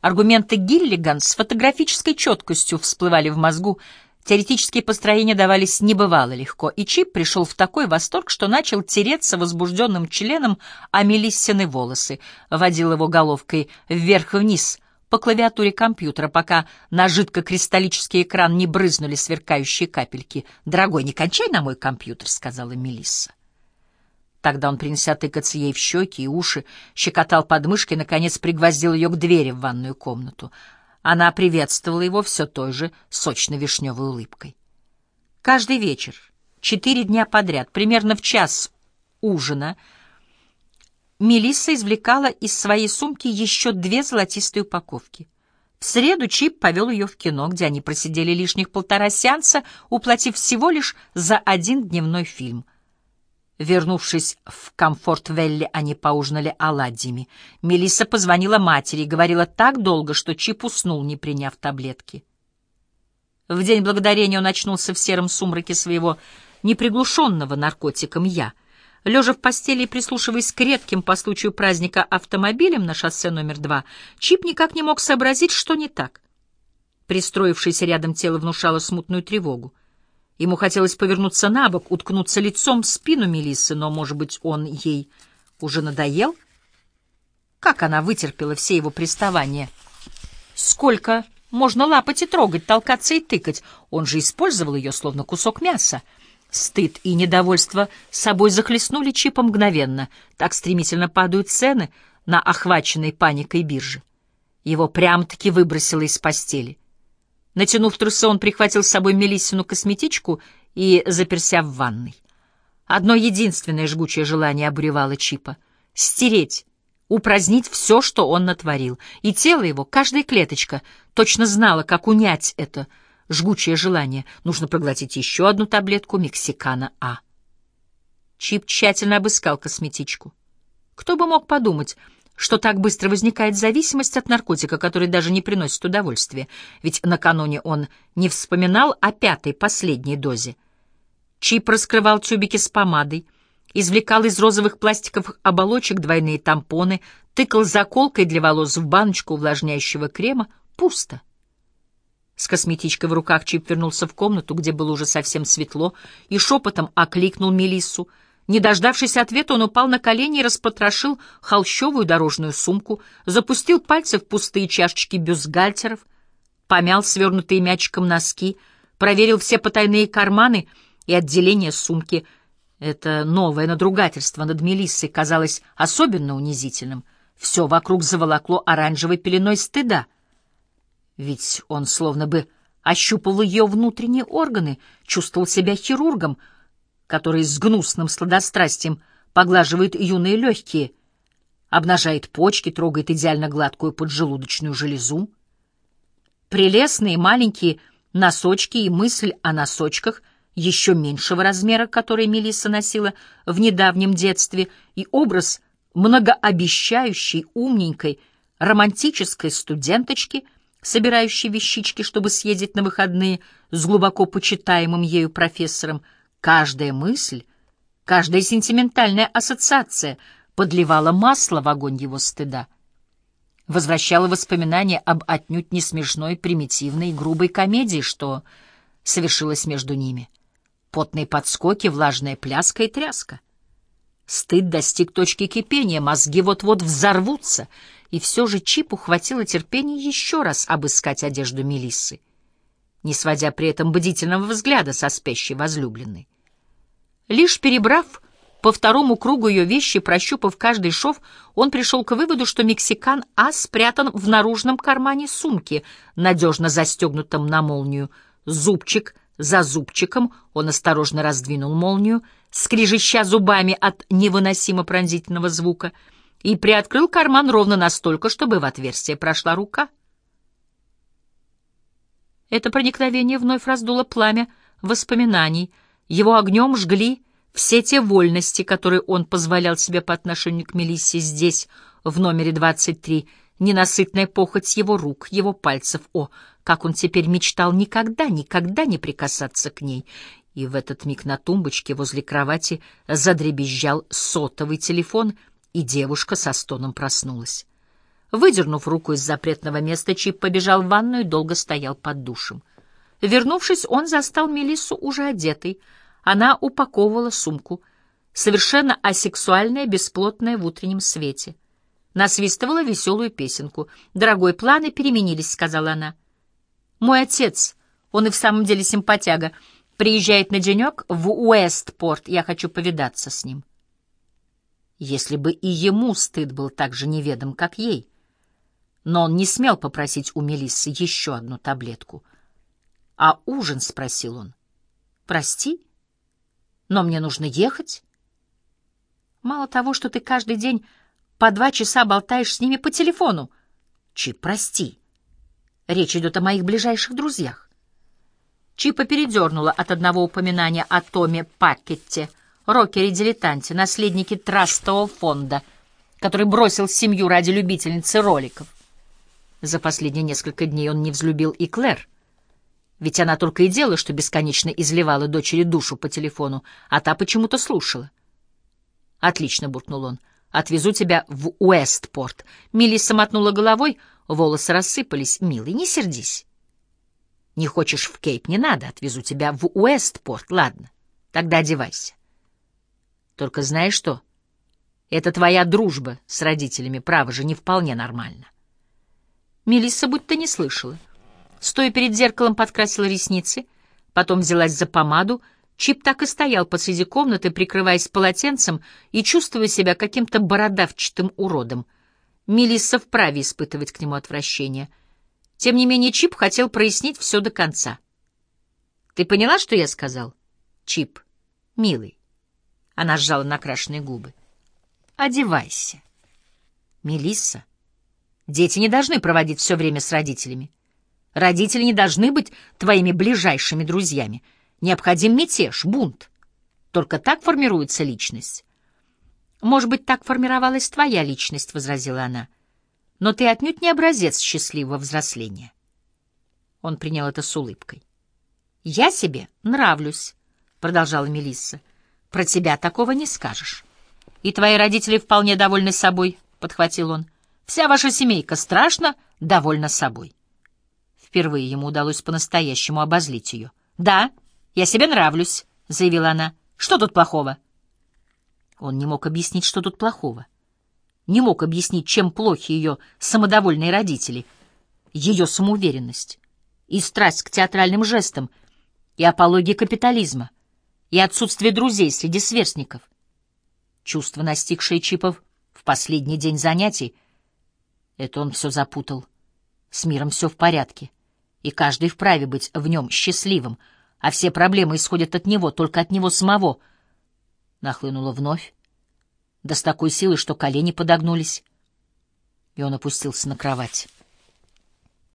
Аргументы Гиллиган с фотографической четкостью всплывали в мозгу, теоретические построения давались небывало легко, и Чип пришел в такой восторг, что начал тереться возбужденным членом о Мелиссины волосы, водил его головкой вверх-вниз по клавиатуре компьютера, пока на жидкокристаллический экран не брызнули сверкающие капельки. «Дорогой, не кончай на мой компьютер», — сказала Мелисса. Тогда он принялся тыкаться ей в щеки и уши, щекотал подмышкой и, наконец, пригвоздил ее к двери в ванную комнату. Она приветствовала его все той же сочно-вишневой улыбкой. Каждый вечер, четыре дня подряд, примерно в час ужина, Мелисса извлекала из своей сумки еще две золотистые упаковки. В среду Чип повел ее в кино, где они просидели лишних полтора сеанса, уплатив всего лишь за один дневной фильм — Вернувшись в Комфорт-Велли, они поужинали оладьями. Мелисса позвонила матери и говорила так долго, что Чип уснул, не приняв таблетки. В день благодарения он очнулся в сером сумраке своего неприглушенного наркотиком «я». Лежа в постели и прислушиваясь к редким по случаю праздника автомобилям на шоссе номер два, Чип никак не мог сообразить, что не так. Пристроившееся рядом тело внушало смутную тревогу. Ему хотелось повернуться на бок, уткнуться лицом в спину Мелиссы, но, может быть, он ей уже надоел? Как она вытерпела все его приставания? Сколько можно лапать и трогать, толкаться и тыкать? Он же использовал ее, словно кусок мяса. Стыд и недовольство собой захлестнули Чипа мгновенно. Так стремительно падают цены на охваченной паникой бирже. Его прям-таки выбросило из постели. Натянув трусы, он прихватил с собой Мелиссину косметичку и заперся в ванной. Одно единственное жгучее желание обуревало Чипа — стереть, упразднить все, что он натворил. И тело его, каждая клеточка, точно знала, как унять это жгучее желание. Нужно проглотить еще одну таблетку Мексикана А. Чип тщательно обыскал косметичку. Кто бы мог подумать, что так быстро возникает зависимость от наркотика, который даже не приносит удовольствия, ведь накануне он не вспоминал о пятой, последней дозе. Чип раскрывал тюбики с помадой, извлекал из розовых пластиковых оболочек двойные тампоны, тыкал заколкой для волос в баночку увлажняющего крема. Пусто. С косметичкой в руках Чип вернулся в комнату, где было уже совсем светло, и шепотом окликнул Мелиссу — не дождавшись ответа, он упал на колени и распотрошил холщовую дорожную сумку, запустил пальцы в пустые чашечки бюстгальтеров, помял свернутые мячиком носки, проверил все потайные карманы и отделения сумки. Это новое надругательство над Мелиссой казалось особенно унизительным. Все вокруг заволокло оранжевой пеленой стыда. Ведь он словно бы ощупал ее внутренние органы, чувствовал себя хирургом — который с гнусным сладострастием поглаживает юные легкие, обнажает почки, трогает идеально гладкую поджелудочную железу. Прелестные маленькие носочки и мысль о носочках еще меньшего размера, которые Мелисса носила в недавнем детстве, и образ многообещающей, умненькой, романтической студенточки, собирающей вещички, чтобы съездить на выходные с глубоко почитаемым ею профессором — Каждая мысль, каждая сентиментальная ассоциация подливала масло в огонь его стыда, возвращала воспоминания об отнюдь не смешной, примитивной, грубой комедии, что совершилось между ними. Потные подскоки, влажная пляска и тряска. Стыд достиг точки кипения, мозги вот-вот взорвутся, и все же Чипу хватило терпения еще раз обыскать одежду Мелиссы не сводя при этом бдительного взгляда со спящей возлюбленной. Лишь перебрав по второму кругу ее вещи, прощупав каждый шов, он пришел к выводу, что мексикан А спрятан в наружном кармане сумки, надежно застегнутом на молнию. Зубчик за зубчиком он осторожно раздвинул молнию, скрижища зубами от невыносимо пронзительного звука, и приоткрыл карман ровно настолько, чтобы в отверстие прошла рука. Это проникновение вновь раздуло пламя воспоминаний. Его огнем жгли все те вольности, которые он позволял себе по отношению к Мелиссе здесь, в номере 23, ненасытная похоть его рук, его пальцев. О, как он теперь мечтал никогда, никогда не прикасаться к ней. И в этот миг на тумбочке возле кровати задребезжал сотовый телефон, и девушка со стоном проснулась. Выдернув руку из запретного места, Чип побежал в ванную и долго стоял под душем. Вернувшись, он застал Мелиссу уже одетой. Она упаковывала сумку, совершенно асексуальная, бесплотная в утреннем свете. Насвистывала веселую песенку. «Дорогой, планы переменились», — сказала она. «Мой отец, он и в самом деле симпатяга, приезжает на денек в Уэстпорт, я хочу повидаться с ним». Если бы и ему стыд был так же неведом, как ей но он не смел попросить у Мелиссы еще одну таблетку. «А ужин?» — спросил он. «Прости, но мне нужно ехать. Мало того, что ты каждый день по два часа болтаешь с ними по телефону. Чип, прости. Речь идет о моих ближайших друзьях». Чипа передернула от одного упоминания о Томе Пакетте, рокере-дилетанте, наследнике трастового фонда, который бросил семью ради любительницы роликов. За последние несколько дней он не взлюбил и Клэр. Ведь она только и делала, что бесконечно изливала дочери душу по телефону, а та почему-то слушала. «Отлично», — буркнул он. «Отвезу тебя в Уэстпорт». Мелисса мотнула головой, волосы рассыпались. «Милый, не сердись». «Не хочешь в Кейп? Не надо. Отвезу тебя в Уэстпорт. Ладно, тогда одевайся». «Только знаешь что? Это твоя дружба с родителями, право же, не вполне нормально». Мелисса будто не слышала. Стоя перед зеркалом, подкрасила ресницы, потом взялась за помаду. Чип так и стоял посреди комнаты, прикрываясь полотенцем и чувствуя себя каким-то бородавчатым уродом. Мелисса вправе испытывать к нему отвращение. Тем не менее Чип хотел прояснить все до конца. «Ты поняла, что я сказал?» «Чип, милый». Она сжала накрашенные губы. «Одевайся». «Мелисса, Дети не должны проводить все время с родителями. Родители не должны быть твоими ближайшими друзьями. Необходим мятеж, бунт. Только так формируется личность. «Может быть, так формировалась твоя личность», — возразила она. «Но ты отнюдь не образец счастливого взросления». Он принял это с улыбкой. «Я себе нравлюсь», — продолжала Мелисса. «Про тебя такого не скажешь». «И твои родители вполне довольны собой», — подхватил он. Вся ваша семейка страшно довольна собой. Впервые ему удалось по-настоящему обозлить ее. «Да, я себе нравлюсь», — заявила она. «Что тут плохого?» Он не мог объяснить, что тут плохого. Не мог объяснить, чем плохи ее самодовольные родители, ее самоуверенность и страсть к театральным жестам, и апологии капитализма, и отсутствие друзей среди сверстников. Чувство, настигшее Чипов в последний день занятий, это он все запутал. С миром все в порядке, и каждый вправе быть в нем счастливым, а все проблемы исходят от него, только от него самого. Нахлынуло вновь, да с такой силой, что колени подогнулись, и он опустился на кровать.